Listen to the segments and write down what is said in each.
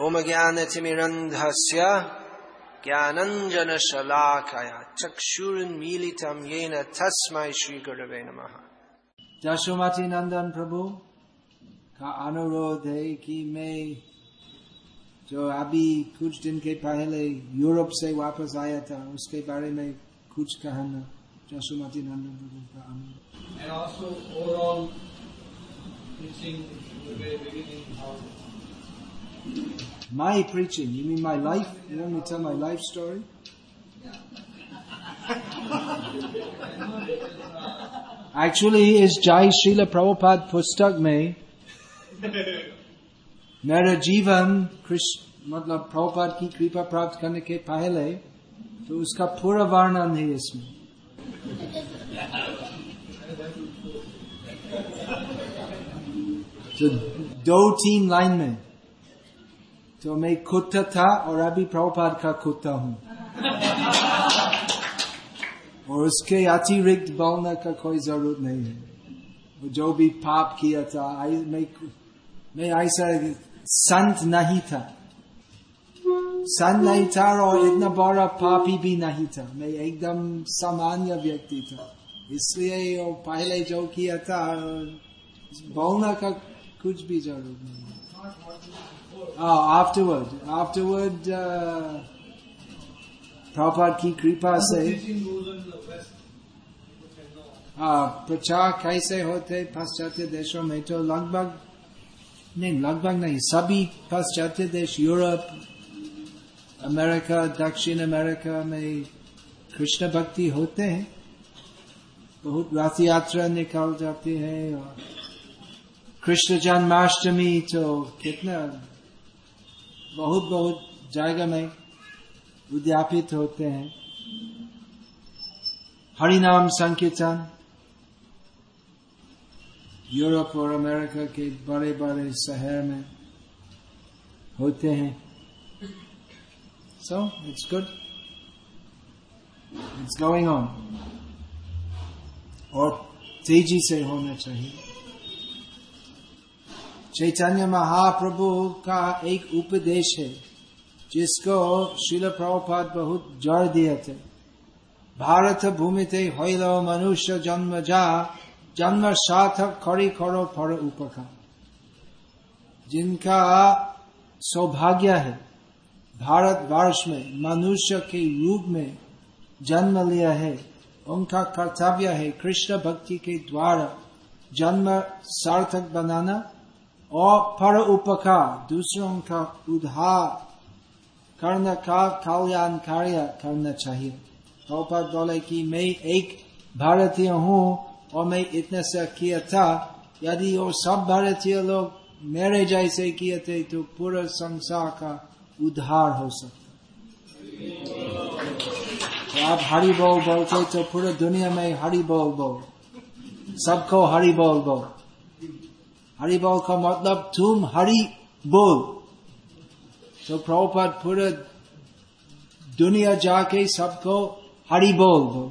ओम ज्ञान तिमिरंधस्य ज्ञानंजन शलाकया चक्षुरुन्मीलितं येन तस्मै श्री गुरवे नमः। जशोमती नंदन प्रभु का अनुरोध है कि मैं जो अभी कुछ दिन के पहले यूरोप से वापस आया था उसके बारे में कुछ कहना। जशोमती नंदन प्रभु का अनुरोध। My preaching, you mean my life? You want me to tell my life story? Actually, इस जय श्रील प्रभुपाद पुस्तक में मेरा जीवन कृष्ण मतलब प्रभुपाद की कृपा प्राप्त करने के पहले तो उसका पूरा वर्णन है इसमें तो दो तीन लाइन में तो मैं कुत्ता था और अभी प्रभुपाद का कुत्ता हूँ। और उसके अतिरिक्त बोलने का कोई ज़रूरत नहीं है। जो भी पाप किया था मैं ऐसा संत नहीं था। संत नहीं था और इतना बड़ा पापी भी नहीं था। मैं एकदम सामान्य व्यक्ति था। इसलिए पहले जो किया था, बोलने का कुछ भी ज़रूरत नहीं Oh, afterward, afterward, uh, Prabhupada. People can know. हाँ, प्रचार कैसे होते पाश्चात्य देशों में तो लगभग नहीं लगभग नहीं सभी पाश्चात्य देश यूरोप अमेरिका दक्षिण अमेरिका में कृष्ण भक्ति होते हैं बहुत रथ यात्रा निकल जाती है और कृष्ण जन्माष्टमी तो कितना बहुत बहुत जगह में उद्यापित होते हैं। हरिनाम संकीर्तन। यूरोप और अमेरिका के बड़े बड़े शहर में होते हैं। So it's good it's going on और तेज़ी से होना चाहिए। चैतन्य महाप्रभु का एक उपदेश है, जिसको शिल प्रभुपाद बहुत ज़ोर दिए थे। भारत भूमि ते मनुष्य जन्म जा, जन्म सार्थक खड़ी खड़ो फर उपका। जिनका सौभाग्य है, भारत वर्ष में मनुष्य के रूप में जन्म लिया है। उनका कर्तव्य है कृष्ण भक्ति के द्वारा जन्म सार्थक बनाना। और पर उपकार दूसरों का उद्धार करने का कल्याण कार्य करना चाहिए प्रभुपाद बोले कि मैं एक भारतीय हूँ और मैं इतने से किया था यदि वो सब भारतीय लोग मेरे जैसे किए थे तो पूरा संसार का उद्धार हो सकता तो आप हरि बोल बोलते तो पूरा दुनिया में हरि बोल बोल सबको हरि बोल बोल हरिबल का मतलब तुम हरि बोल तो प्रभुपद पूरे दुनिया जाके सबको हरि बोल दो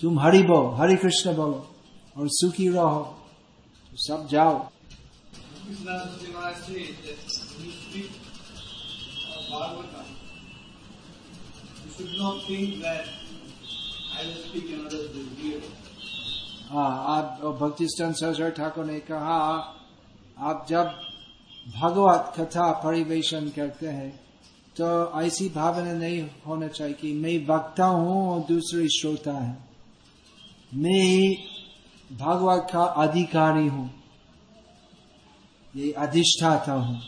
तुम हरि बोल हरि कृष्ण बोलो और सुखी रहो तो सब जाओ You should not think that I will speak another year. हाँ आप भक्ति सरस्वर ठाकुर ने कहा, आप जब भगवत कथा परिवेशन करते हैं तो ऐसी भावना नहीं होना चाहिए कि मैं वक्ता हूँ और दूसरे श्रोता है। मैं भगवत का अधिकारी हूँ। ये अधिष्ठाता हूँ।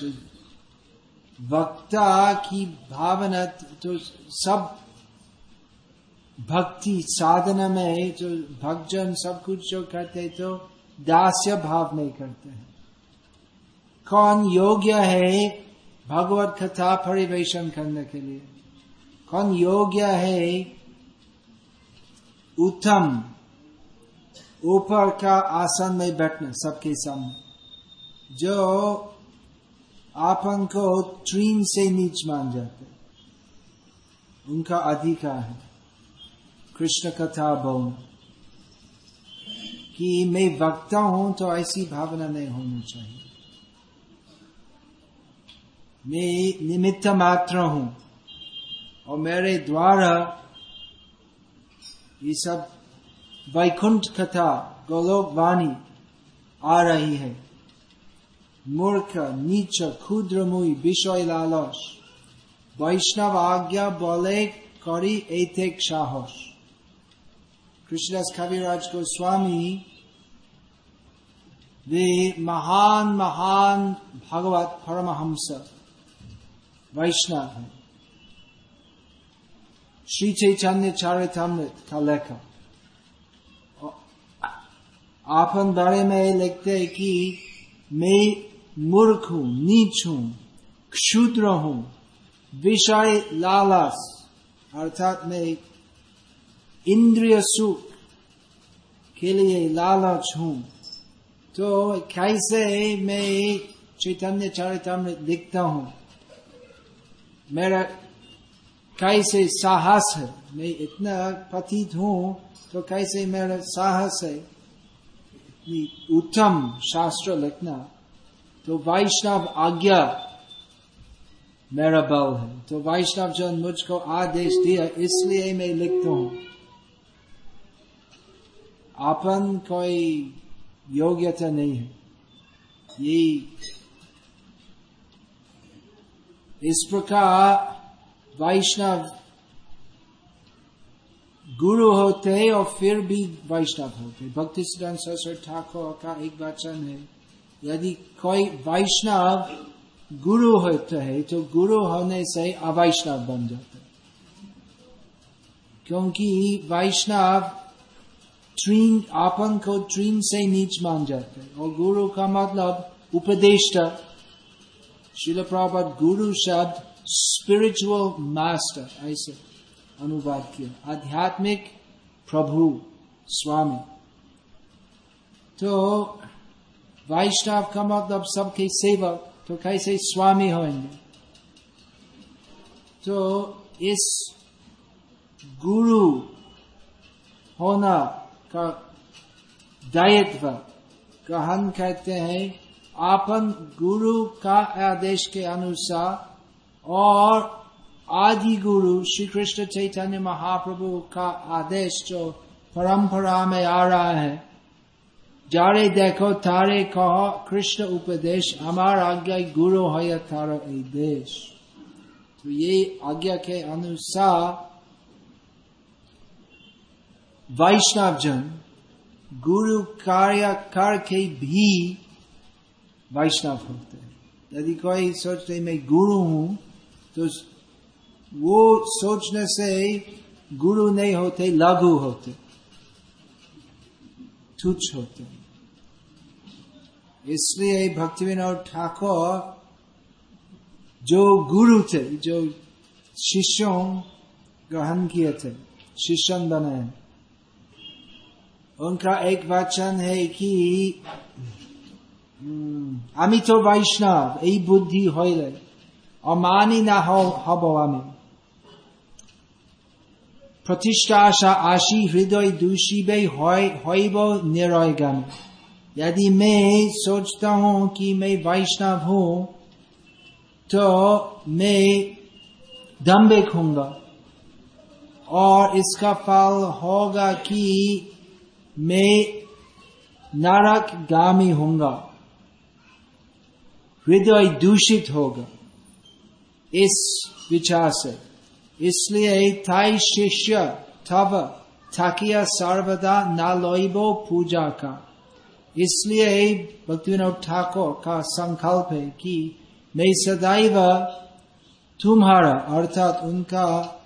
तो वक्ता की भावना तो सब भक्ति साधना में जो भक्तजन सब कुछ जो करते तो दास्य भाव नहीं करते हैं। कौन योग्य है भगवत कथा परिवेशन करने के लिए? कौन योग्य है उत्तम? ऊपर का आसन में बैठना सबके सामने। जो आपन को ट्रीन से नीच मान जाते उनका अधिकार है। कृष्ण कथा बोल कि मैं वक्ता हूँ तो ऐसी भावना नहीं होनी चाहिए। मैं निमित्त मात्र हूँ और मेरे द्वारा ये सब वैकुंठ कथा गोलोक वाणी आ रही है। मूर्ख, नीच, क्षुद्रमुई, विषय लालस वैष्णव आज्ञा बोले करी एते साहस Krishnadas Kaviraj Goswami, the Mahan Mahan Bhagavat Paramahamsa, Vaishnava, Sri Chaitanya Charitamrit Kaleka. आप हम बारे में लिखते हैं कि मैं मूर्ख हूँ नीच हूँ क्षुद्र हूँ विषय लालस अर्थात मैं इंद्रिय सुख के लिए लालच हूँ तो कैसे मैं चैतन्य चरितमृत लिखता हूँ? मेरा कैसे साहस है? मैं इतना पतित हूँ तो कैसे मेरा साहस है? इतनी उत्तम शास्त्र लिखना तो वैष्णव आज्ञा मेरा बल है। तो वैष्णव जन मुझको आदेश दिया, इसलिए मैं लिखता हूँ। अपन कोई योग्यता नहीं है। ये इस प्रकार वैष्णव गुरु होते और फिर भी वैष्णव होते भक्ति सिद्धांत सरस्वती ठाकुर का एक वचन है, यदि कोई वैष्णव गुरु होते है तो गुरु होने से अवैष्णव बन जाता है। क्योंकि वैष्णव ट्रीन आपन को ट्रीन से नीच मान जाते और गुरु का मतलब उपदेष्टा शिल प्रभात गुरु शब्द स्पिरिचुअल मास्टर ऐसे अनुवाद किया आध्यात्मिक प्रभु स्वामी तो वैष्णव का मतलब सबके सेवक तो कैसे स्वामी होंगे तो इस गुरु होना का दायित्व ग्रहण कहते हैं अपन गुरु का आदेश के अनुसार और आदि गुरु श्री कृष्ण चैतन्य महाप्रभु का आदेश जो परंपरा में आ रहा है। जारे देखो, थारे कहो, कृष्ण उपदेश हमार आज्ञा गुरु है थारो देश। तो ये आज्ञा के अनुसार वैष्णव जन गुरु कार्य करके भी वैष्णव होते हैं यदि कोई सोचते मैं गुरु हूँ तो वो सोचने से गुरु नहीं होते लघु होते तुच्छ होते इसलिए भक्ति विनोद ठाकुर जो गुरु थे जो शिष्यों ग्रहण किए थे शिष्यन बने हैं उनका एक वचन है कि আমি তো বৈষ্ণব এই বুদ্ধি হইলে অমানি না হব আমি प्रतिष्ठा आशा आशी हृदय दूषिबे होइब निरय गान यदि मैं सोचता हूं कि मैं वैष्णव हूं तो मैं दम्बिक होऊंगा और इसका फल होगा कि मैं नरक गामी होऊँगा। हृदय दूषित होगा। इस विचार से। इसलिए थाई शिष्य तब थाकिया सर्वदा न पूजा का। इसलिए भक्ति विनोद ठाकुर का संकल्प है कि मैं सदैव तुम्हारा, अर्थात उनका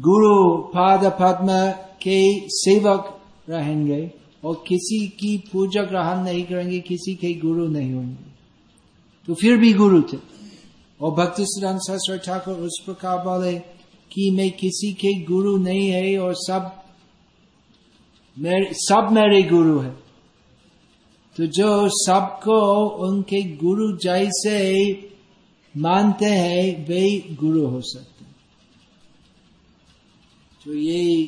गुरु, पाद, पद्म के सेवक रहेंगे और किसी की पूजा ग्रहण नहीं करेंगे, किसी के गुरु नहीं होंगे। तो फिर भी गुरु थे। और भक्ति सिद्धांत सरस्वती ठाकुर उस प्रकार बोले कि मैं किसी के गुरु नहीं है और सब मेरे सब मेरे गुरु है। तो जो सबको उनके गुरु जैसे मानते हैं, वे गुरु हो सकते तो ये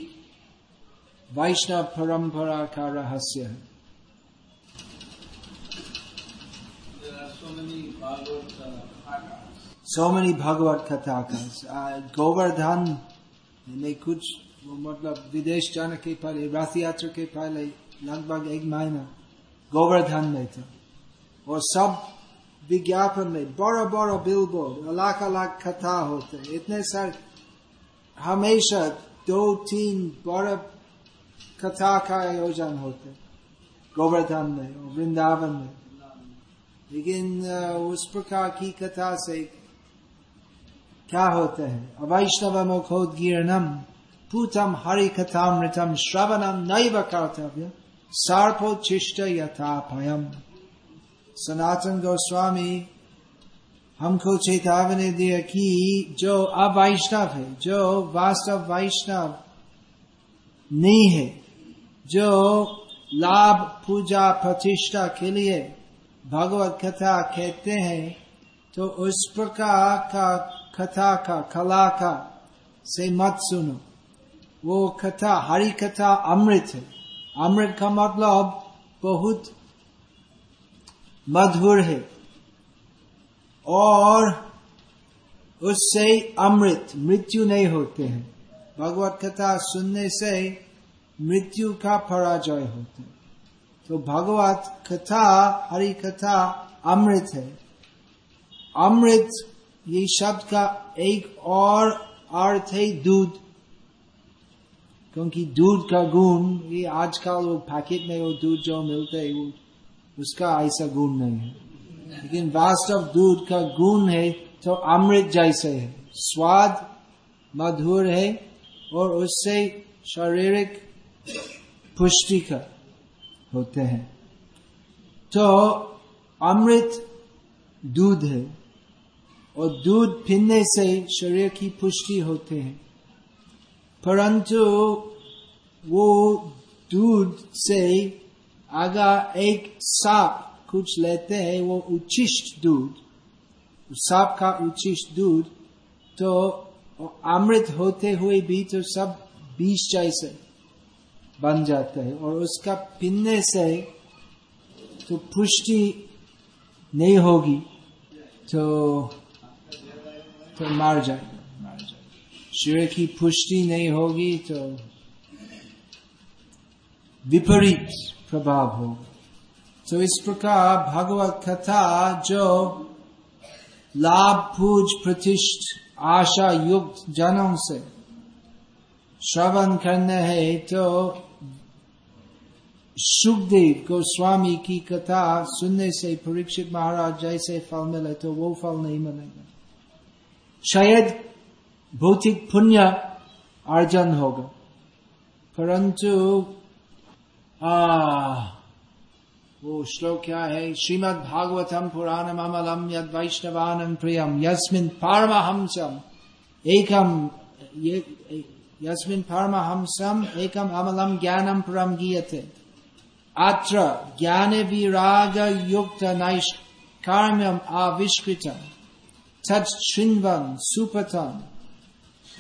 वैष्णव परंपरा का रहस्य है so many Bhagavad Kathakas. Uh, Govardhan ने कुछ मतलब विदेश जाने के पहले रथ यात्रा के पहले लगभग एक महीना गोवर्धन में था। और सब विज्ञापन में बड़ा बड़ा बिलबोर्ड अलग अलग कथा होते। इतने सारे हमेशा दो तीन बड़ा कथा का आयोजन होते गोवर्धन में और वृंदावन में लेकिन उस प्रकार की कथा से क्या होते हैं? अवैष्णव मुखोदगीर्णम पूतम हरि कथा मृतम श्रवणम नैव कर्तव्य सर्पोच्छिष्ट यथा भयम। सनातन गोस्वामी, हमको चेतावनी दिया कि जो अवैष्णव है, जो वास्तव वैष्णव नहीं है। जो लाभ पूजा प्रतिष्ठा के लिए भगवत कथा कहते हैं तो उस प्रकार का कथा का, कला का से मत सुनो। वो कथा, हरि कथा अमृत है। अमृत का मतलब बहुत मधुर है। और उससे अमृत, मृत्यु नहीं होते हैं। भगवत कथा सुनने से मृत्यु का पराजय होता है। तो भगवत कथा, हरि कथा अमृत है। अमृत, ये शब्द का एक और अर्थ है दूध। क्योंकि दूध का गुण, ये आजकल वो पैकेट में वो दूध जो मिलते है, वो उसका ऐसा गुण नहीं है। लेकिन वास्तव दूध का गुण है तो अमृत जैसे है। स्वाद मधुर है और उससे शारीरिक पुष्टि का होते हैं। तो अमृत दूध है और दूध पीने से शरीर की पुष्टि होते हैं। परंतु वो दूध से अगर एक सांप कुछ लेते हैं, वो उचिष्ट दूध। सांप का उचिष्ट दूध तो अमृत होते हुए भी तो सब बीज जैसे बन जाता है और उसका पीने से तो पुष्टि नहीं होगी तो तो मार जाएगा शरीर की पुष्टि नहीं होगी तो विपरीत प्रभाव होगा। तो इस प्रकार भगवत कथा जो लाभ, पूज, प्रतिष्ठ आशा युक्त जनों से। श्रवण करने है तो सुखदेव गोस्वामी की कथा सुनने से परीक्षित महाराज जैसे फल मिले तो वो फल नहीं मिलेगा। शायद भौतिक पुण्य अर्जन होगा। परंतु, आ वो श्लोक क्या है? श्रीमद भागवतम पुराणम अमलम यद वैष्णवानम प्रियम, यस्मिन पारमहंसम, एकम ये, यस्मिन पारमहंसम, एकम अमलम ज्ञानम परम गीयते। अत्र ज्ञान विराग युक्त नैष्कार्म्यम आविष्कृतम तत्न सुपथम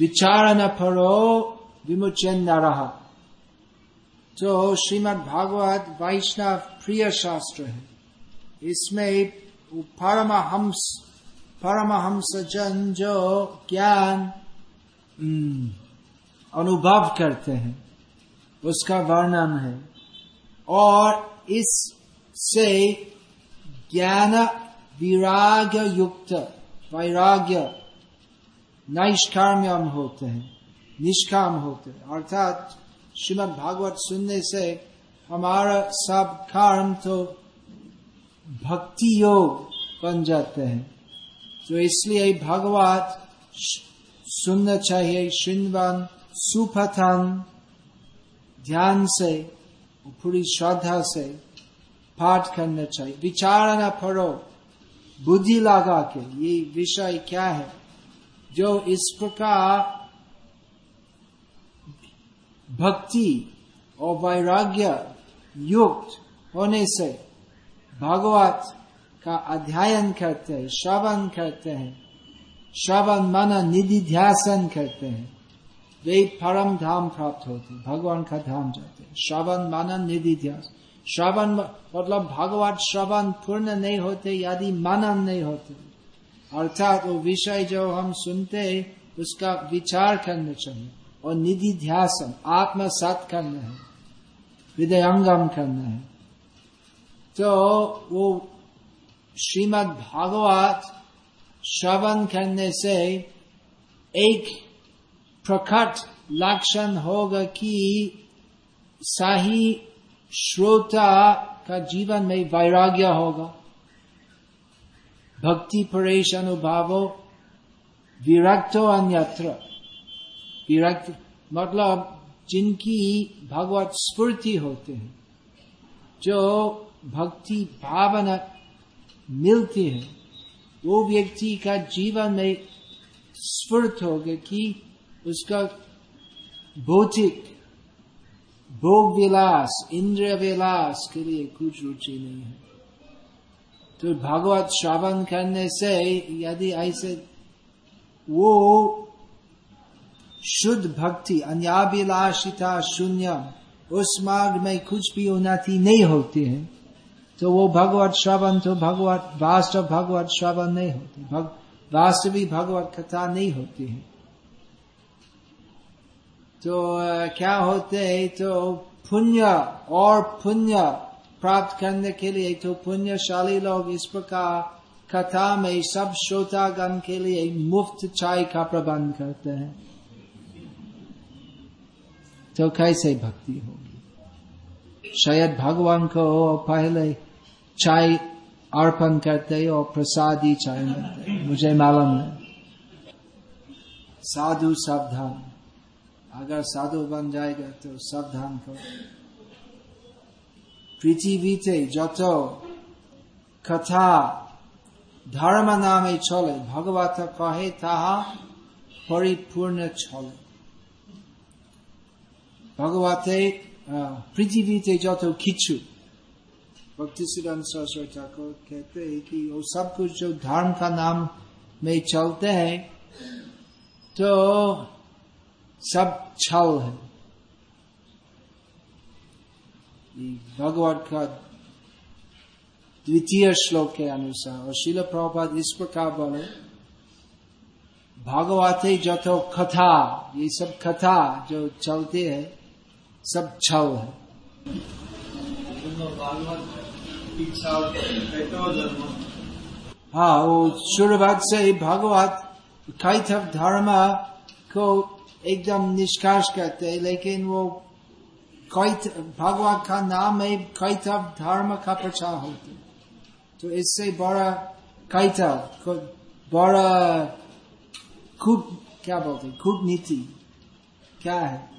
विचारण परो विमुचन नरह तो श्रीमद भागवत वैष्णव प्रिय शास्त्र है, इसमें परमहंस परमहंस जन जो ज्ञान अनुभव करते हैं, उसका वर्णन है। और इससे ज्ञान विराग युक्त वैराग्य नैष्काम्यम होते हैं, निष्काम होते हैं। अर्थात श्रीमद भागवत सुनने से हमारा सब कर्म तो भक्ति योग बन जाते हैं तो इसलिए भगवत सुनना चाहिए श्रृंवन सुपथन ध्यान से पूरी श्रद्धा से पाठ करना चाहिए विचार न पढ़ो बुद्धि लगा के ये विषय क्या है जो इस प्रकार भक्ति और वैराग्य युक्त होने से भगवत का अध्ययन करते हैं श्रवण करते हैं श्रवण मन निधि ध्यासन करते हैं वे परम धाम प्राप्त होते भगवान का धाम जाते हैं श्रवण मनन निधि ध्यास श्रवण मतलब भगवत श्रवण पूर्ण नहीं होते यदि मनन नहीं होते अर्थात वो विषय जो हम सुनते हैं उसका विचार करना चाहिए और निधि ध्यासन आत्मसात करना है, हृदयंगम करना है। तो वो श्रीमद् भागवत श्रवण करने से एक प्रकट लक्षण होगा कि सही श्रोता का जीवन में वैराग्य होगा। भक्ति परेश अनुभावो, विरक्तो अन्यत्र। विरक्त मतलब जिनकी भगवत स्फूर्ति होते हैं, जो भक्ति भावना मिलती है, वो व्यक्ति का जीवन में स्फूर्त हो गया कि उसका भौतिक भोग विलास इंद्रिय विलास के लिए कुछ रुचि नहीं है। तो भगवत श्रवण करने से यदि ऐसे वो शुद्ध भक्ति अन्याभिलाषिता शून्य उस मार्ग में कुछ भी उन्नति नहीं होती है। तो वो भगवत श्रवण तो भगवत वास्तव भगवत श्रवण नहीं होती। भग, वास्तविक भगवत कथा नहीं होती है। तो क्या होते है? तो पुण्य और पुण्य प्राप्त करने के लिए तो पुण्यशाली लोग इस प्रकार कथा में सब श्रोतागण के लिए मुफ़्त चाय का प्रबंध करते हैं। तो कैसे भक्ति होगी शायद भगवान को पहले चाय अर्पण करते और प्रसादी चाय मिलते मुझे मालूम नहीं साधु सावधान अगर साधु बन जाएगा तो सावधान करो পৃথিবীতে যত কথা ধর্ম নামে চলে ভগবত কহে তাহা পরিপূর্ণ চলে Bhagavate uh, Prithivite jato kichu. भक्ति सिद्धांत सरस्वती ठाकुर कहते हैं कि वो सब कुछ जो धर्म का नाम में चलते हैं तो सब छल है भगवत का द्वितीय श्लोक के अनुसार और शिल प्रभुपाद इस प्रकार बोले भागवत जथो कथा ये सब कथा जो चलती है सब छल है। हाँ वो शुरुआत से भगवत कैथव धर्म को एकदम निष्कर्ष करते हैं, लेकिन वो कैथ भगवान का नाम है कैथव धर्म का प्रचार होते तो इससे बड़ा कैथव बड़ा कूट क्या बोलते कूटनीति क्या है?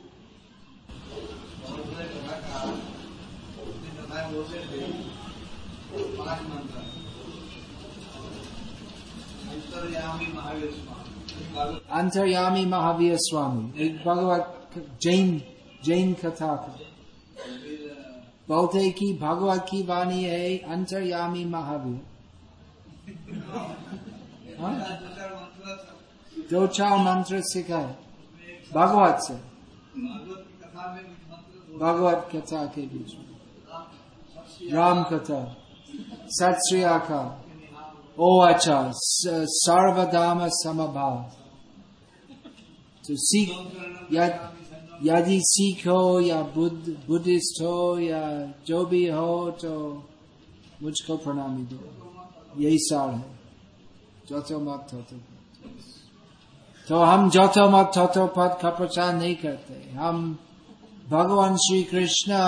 अंतर्यामी महावीर स्वामी एक भगवत जैन जैन कथा था। बोलते कि भगवत की वाणी है अंतर्यामी महावीर। दो चार मंत्र सिखाए। भगवत से। भगवत कथा के बीच में। राम कथा सत श्री आका ओ अच्छा सर्वधाम समभाव तो सीख यदि सिख हो या बुद्ध बुद्धिस्ट हो या जो भी हो तो मुझको प्रणामी दो यही सार है जो मत हो तो हम जो मत तो पद का प्रचार नहीं करते हम भगवान श्री कृष्ण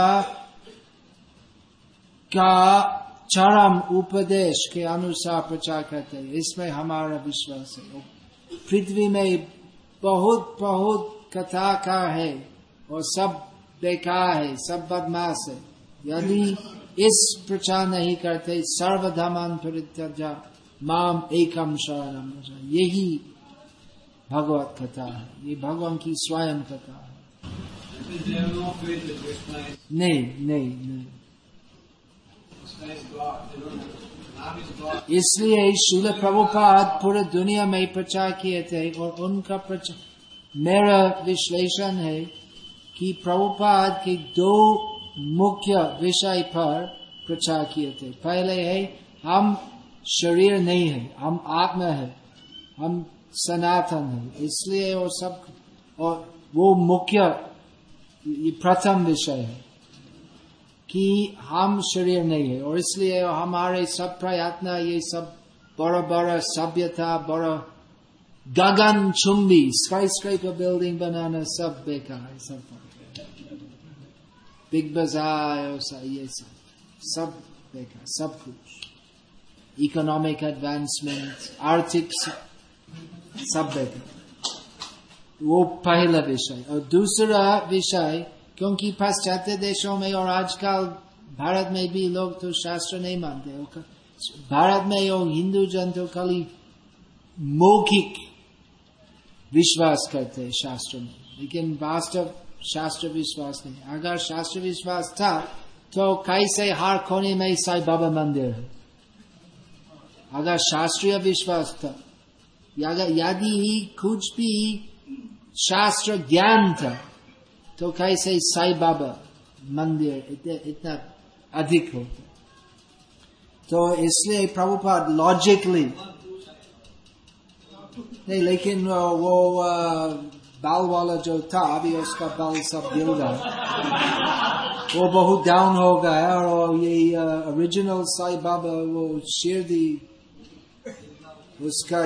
का चरम उपदेश के अनुसार प्रचार करते हैं इसमें हमारा विश्वास है पृथ्वी में बहुत बहुत कथा का है और सब बेकार है सब बदमाश है यदि इस प्रचार नहीं करते सर्वधमान परित्यजा माम एकम शरणम यही भगवत कथा है ये भगवान की स्वयं कथा है नहीं नहीं नहीं इसलिए शिल प्रभुपाद पूरे दुनिया में प्रचार किए थे और उनका प्रचार, मेरा विश्लेषण है कि प्रभुपाद के दो मुख्य विषय पर प्रचार किए थे। पहले है, हम शरीर नहीं है, हम आत्मा है, हम सनातन है। इसलिए वो सब, और वो मुख्य प्रथम विषय है। कि हम शरीर नहीं है। और इसलिए हमारे सब प्रयत्न, ये सब बड़ा बड़ा सभ्यता, बड़ा गगन चुंबी स्काई स्क्राइपर बिल्डिंग बनाना सब बेकार है, सब बिग बाज़ार ये सब सब बेकार, सब कुछ। इकोनॉमिक एडवांसमेंट आर्थिक सब बेकार। वो पहला विषय। और दूसरा विषय क्योंकि पाश्चात्य देशों में और आजकल भारत में भी लोग तो शास्त्र नहीं मानते भारत में और हिंदू जन तो खाली मौखिक विश्वास करते हैं शास्त्र में। लेकिन वास्तव शास्त्र विश्वास नहीं। अगर शास्त्र विश्वास था तो कैसे हर कोने में साई बाबा मंदिर है? अगर शास्त्रीय विश्वास था यदि ही कुछ भी शास्त्र ज्ञान था तो कैसे साई बाबा मंदिर इतना अधिक होता? तो इसलिए प्रभुपाद लॉजिकली नहीं, लेकिन वो बाल वाला जो था, अभी उसका बाल सब गिर गया। वो बहुत डाउन हो गया और ये ओरिजिनल साई बाबा, वो शिरदी उसका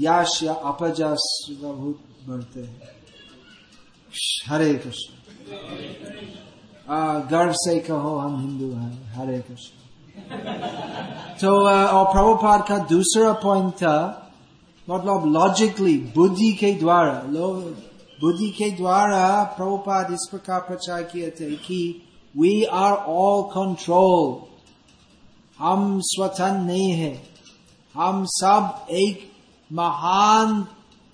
यश या अपजस बहुत बढ़ते हैं। हरे कृष्ण गर्व से कहो हम हिंदू हैं हरे कृष्ण तो और प्रभुपाद का दूसरा पॉइंट था मतलब लॉजिकली बुद्धि के द्वारा बुद्धि के द्वारा प्रभुपाद इस प्रकार प्रचार किए थे कि वी आर ऑल कंट्रोल हम स्वतंत्र नहीं है हम सब एक महान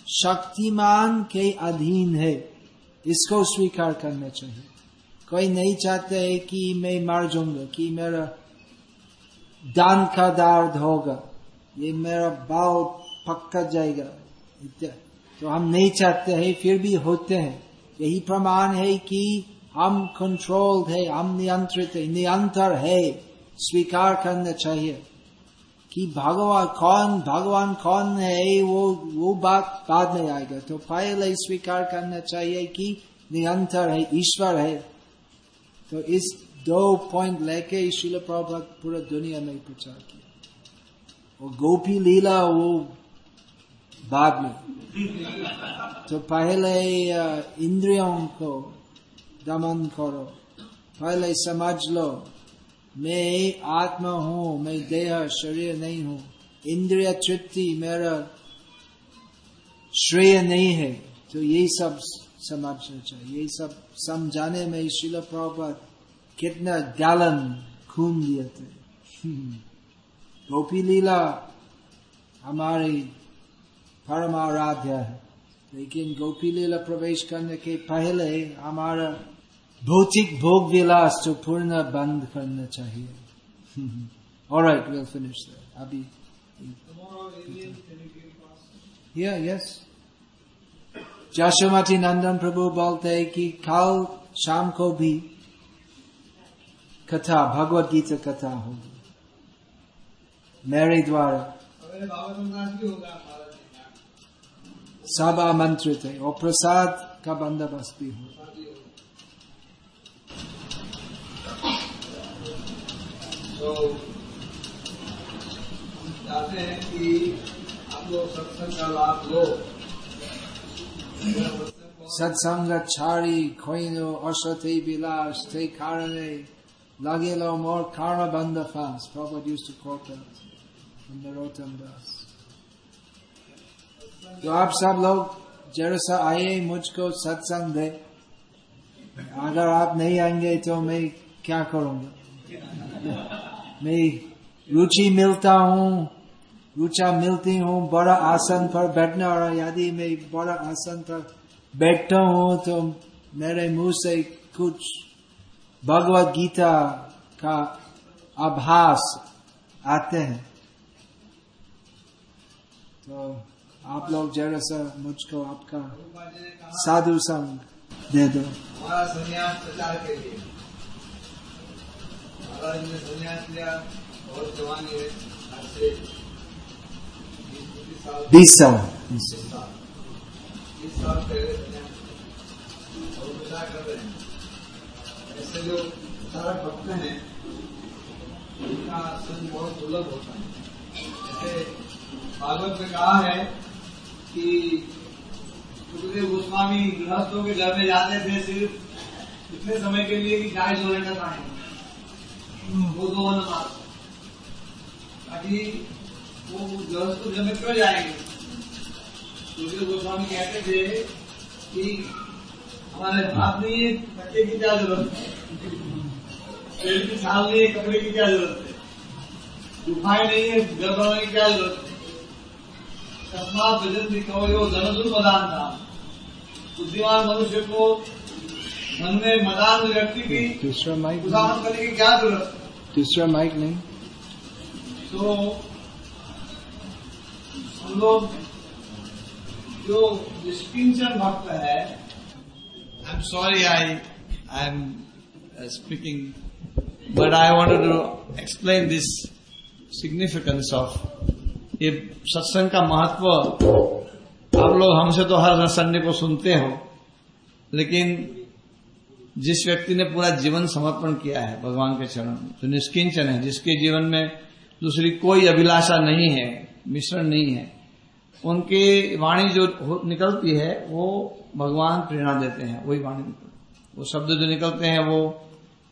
शक्तिमान के अधीन है इसको स्वीकार करना चाहिए। कोई नहीं चाहते है कि मैं मर जाऊँगा, कि मेरा दान का दर्द होगा, ये मेरा बाल पक्का जाएगा तो हम नहीं चाहते हैं, फिर भी होते हैं। यही प्रमाण है कि हम कंट्रोल है, हम नियंत्रित है नियंत्र है, स्वीकार करना चाहिए। कि भगवान कौन भगवान कौन है, वो वो बात बाद में आएगा। तो पहले स्वीकार करना चाहिए कि निरंतर है, ईश्वर है। तो इस दो पॉइंट लेके शिल प्रभात पूरा दुनिया में प्रचार किया। और गोपी लीला, वो बाद में। तो पहले इंद्रियों को दमन करो। पहले समझ लो। मैं आत्मा हूँ, मैं देह, शरीर नहीं हूँ। इंद्रिय तृप्ति मेरा श्रेय नहीं है। तो यही सब समझना चाहिए। यही सब समझाने में शिल प्रभात कितना गैलन खून दिए थे। गोपी लीला हमारी परम आराध्य है। लेकिन गोपी लीला प्रवेश करने के पहले हमारा भौतिक भोग विलास जो पूर्ण बंद करना चाहिए All right finish that. Abhi. Yeah, yes. Nandan Prabhu बोलते हैं कि कल शाम को भी कथा भगवत गीता कथा होगी मेरे द्वारा सब आमंत्रित है और प्रसाद का बंदोबस्त भी हो तो चाहते हैं कि आप लोग सत्संग का लाभ लो सत्संग छाड़ी खोइनो असते विलास ते कारणे लगेलो मोर karma banda fast. Prabhupada used to quote that from the Rotam Das. तो आप सब लोग जरा आए, मुझको सत्संग दे अगर आप नहीं आएँगे तो मैं क्या करूँगा मैं रुचि मिलता हूँ, रुचा मिलती हूँ, बड़ा आसन पर बैठने और यदि मैं बड़ा आसन पर बैठता हूँ तो मेरे मुँह से कुछ भगवत गीता का आभास आते हैं। तो आप लोग जरा सा मुझको आपका साधु संग दे दो। महाराज ने संन्यास लिया बहुत जवानी है से बीस साल बीस साल। बीस साल पहले और विचार कर रहे हैं? ऐसे जो सारा भक्त हैं उनका संग बहुत दुर्लभ होता है। जैसे भागवत में कहा है कि सुखदेव गोस्वामी गृहस्थों के घर में जाते थे सिर्फ़ इतने समय के लिए कि गाय धोने का टाइम वो दो मात्र ताकि वो गृहस्थ घर में क्यों जाएँगे? सुखदेव गोस्वामी कहते थे कि हमारे हाथ नहीं है कट्टे की क्या ज़रूरत है? छाल नहीं है कपड़े की क्या ज़रूरत है? गुफाएँ नहीं है घर बनाने की क्या ज़रूरत है? तस्मात भजन कवयो धनसुर मदान था। बुद्धिमान मनुष्य को मन में मदान व्यक्ति की उदाहरण करने की क्या ज़रूरत दूसरा माइक नहीं। तो हम लोग जो निष्किंचन भक्त है I am sorry I I am speaking but I want to explain this significance of ये सत्संग का महत्व, आप लोग हमसे तो हर संडे को सुनते हो, लेकिन जिस व्यक्ति ने पूरा जीवन समर्पण किया है भगवान के चरण में जो निष्किंचन है। जिसके जीवन में दूसरी कोई अभिलाषा नहीं है, मिश्रण नहीं है, उनकी वाणी जो निकलती है, वो भगवान प्रेरणा देते हैं, वही वाणी निकलती वो शब्द जो निकलते हैं, वो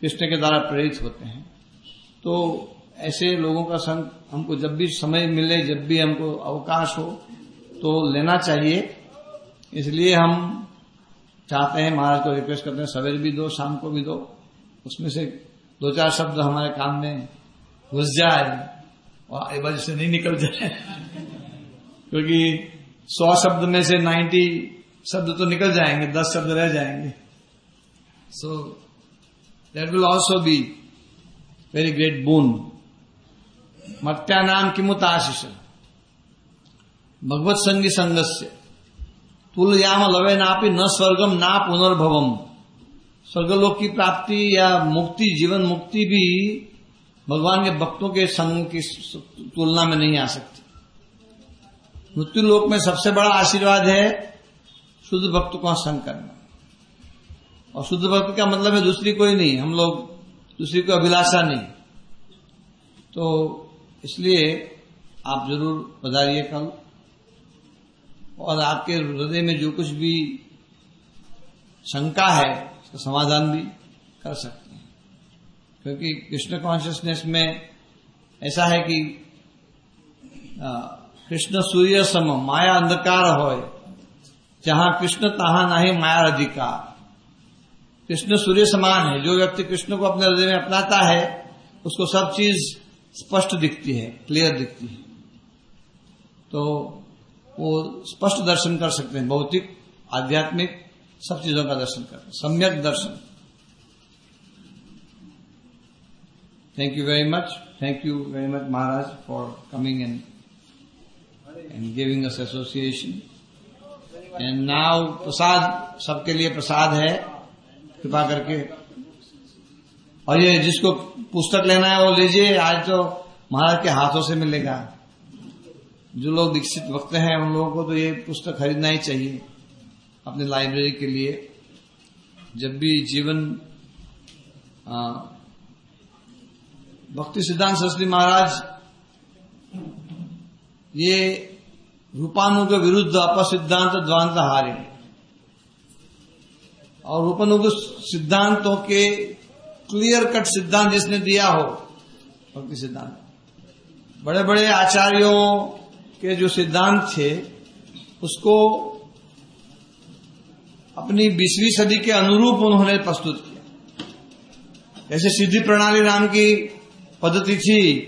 कृष्ण के द्वारा प्रेरित होते हैं। तो ऐसे लोगों का संग हमको जब भी समय मिले, जब भी हमको अवकाश हो तो लेना चाहिए। इसलिए हम चाहते हैं, महाराज को रिक्वेस्ट करते हैं, सवेरे भी दो, शाम को भी दो। उसमें से दो चार शब्द हमारे काम में घुस जाए और बार से नहीं निकल जाए। क्योंकि सौ शब्द में से नाइन्टी शब्द तो निकल जाएँगे, दस शब्द रह जाएँगे। So that will also be very great boon मत्या नाम किमुत आशीष। भगवत संगी संगस्य। तुलयाम लवे नापी न स्वर्गम ना पुनर्भवम स्वर्गलोक की प्राप्ति या मुक्ति, जीवन मुक्ति भी भगवान के भक्तों के संग की तुलना में नहीं आ सकती। मृत्यु लोक में सबसे बड़ा आशीर्वाद है शुद्ध भक्त का संग करना। और शुद्ध भक्त का मतलब है दूसरी कोई नहीं, हम लोग दूसरी कोई अभिलाषा नहीं। तो इसलिए आप ज़रूर पधारिए कल। और आपके हृदय में जो कुछ भी शंका है, उसका समाधान भी कर सकते हैं। क्योंकि कृष्ण कॉन्शियसनेस में ऐसा है कि कृष्ण सूर्य सम, माया अंधकार हो जहाँ कृष्ण तहा नहीं, माया अधिकार। कृष्ण सूर्य समान है। जो व्यक्ति कृष्ण को अपने हृदय में अपनाता है, उसको सब चीज़ स्पष्ट दिखती है क्लियर दिखती है। तो वो स्पष्ट दर्शन कर सकते हैं, भौतिक, आध्यात्मिक, सब चीज़ों का दर्शन करते हैं, सम्यक दर्शन। Thank you very much thank you very much Maharaj for coming and and giving us association and now प्रसाद सबके लिए प्रसाद है। कृपा करके। और ये जिसको पुस्तक लेना है वो लीजिए, आज तो महाराज के हाथों से मिलेगा। जो लोग दीक्षित वक्त हैं, उन लोगों को तो ये पुस्तक खरीदना ही चाहिए अपने लाइब्रेरी के लिए। जब भी जीवन भक्ति सिद्धांत सरस्वती महाराज, ये रूपानुग विरुद्ध अपसिद्धांत द्वांत हारे। और रूपानुग सिद्धांतों के क्लियर कट सिद्धांत जिसने दिया हो, भक्ति सिद्धांत। बड़े बड़े आचार्यों के जो सिद्धांत थे, उसको अपनी बीसवीं सदी के अनुरूप उन्होंने प्रस्तुत किया। जैसे सिद्धि प्रणाली नाम की पद्धति थी,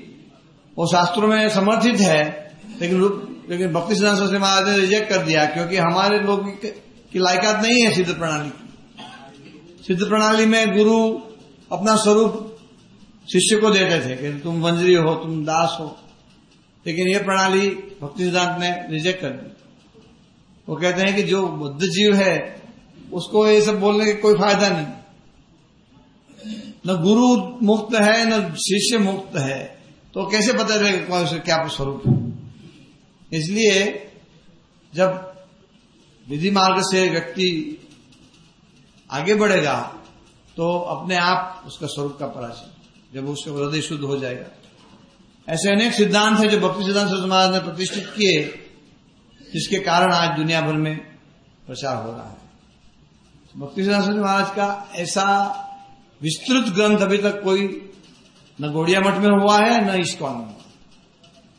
वो शास्त्रों में समर्थित है, लेकिन लेकिन भक्ति सिद्धांत महाराज ने रिजेक्ट कर दिया, क्योंकि हमारे लोग की लायकात नहीं है सिद्ध प्रणाली की। सिद्ध प्रणाली में गुरु अपना स्वरूप शिष्य को देते थे, कि तुम वंजरी हो, तुम दास हो। लेकिन ये प्रणाली भक्ति सिद्धांत ने रिजेक्ट कर दी। वो कहते हैं कि जो बुद्ध जीव है, उसको ये सब बोलने का कोई फ़ायदा नहीं। न गुरु मुक्त है, न शिष्य मुक्त है। तो कैसे पता चलेगा कौन से क्या स्वरूप है? इसलिए जब विधि मार्ग से व्यक्ति आगे बढ़ेगा तो अपने आप उसका स्वरूप का पराचय जब उसका हृदय शुद्ध हो जाएगा। ऐसे अनेक सिद्धांत है जो भक्ति सिद्धांत समाज ने प्रतिष्ठित किए, जिसके कारण आज दुनिया भर में प्रचार हो रहा है। भक्ति सिद्धांत महाराज का ऐसा विस्तृत ग्रंथ अभी तक कोई न गोड़िया मठ में हुआ है, न इस्कॉन में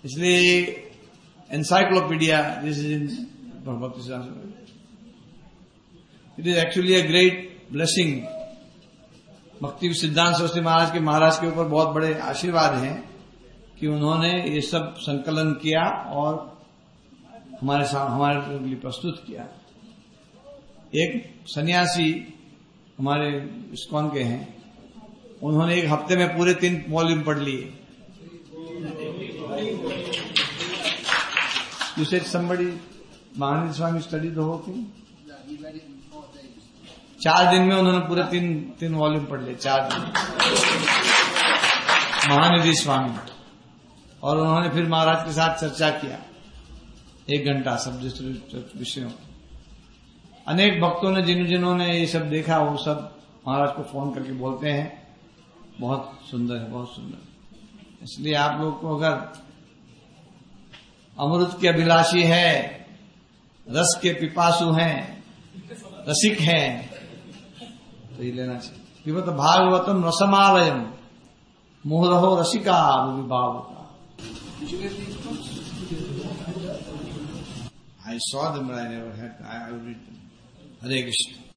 इसलिए encyclopedia this is in Bhakti Siddhanta it is actually a great blessing Bhakti Siddhanta Saraswati महाराज के महाराज के ऊपर बहुत बड़े आशीर्वाद हैं। कि उन्होंने ये सब संकलन किया और हमारे हमारे लिए प्रस्तुत किया। एक सन्यासी हमारे स्कॉन के हैं। उन्होंने एक हफ़्ते में पूरे तीन वॉल्यूम पढ़ लिए। You said somebody, Mahanand Swami? चार दिन में उन्होंने पूरे तीन तीन वॉल्यूम पढ़ लिए चार दिन। महानिधि स्वामी। और उन्होंने फिर महाराज के साथ चर्चा किया। एक घंटा सब विषयों अनेक भक्तों ने जिन जिन्होंने ये सब देखा, वो सब महाराज को फ़ोन करके बोलते हैं। बहुत सुंदर है, बहुत सुंदर। इसलिए आप लोग को अगर अमृत के अभिलाषी है, रस के पिपासु हैं, रसिक हैं तो ये लेना चाहिए। भागवतम रसमालयम मोह रहो रसिका विभाव का I saw them, but I never had. I, I read them. Hare Krishna.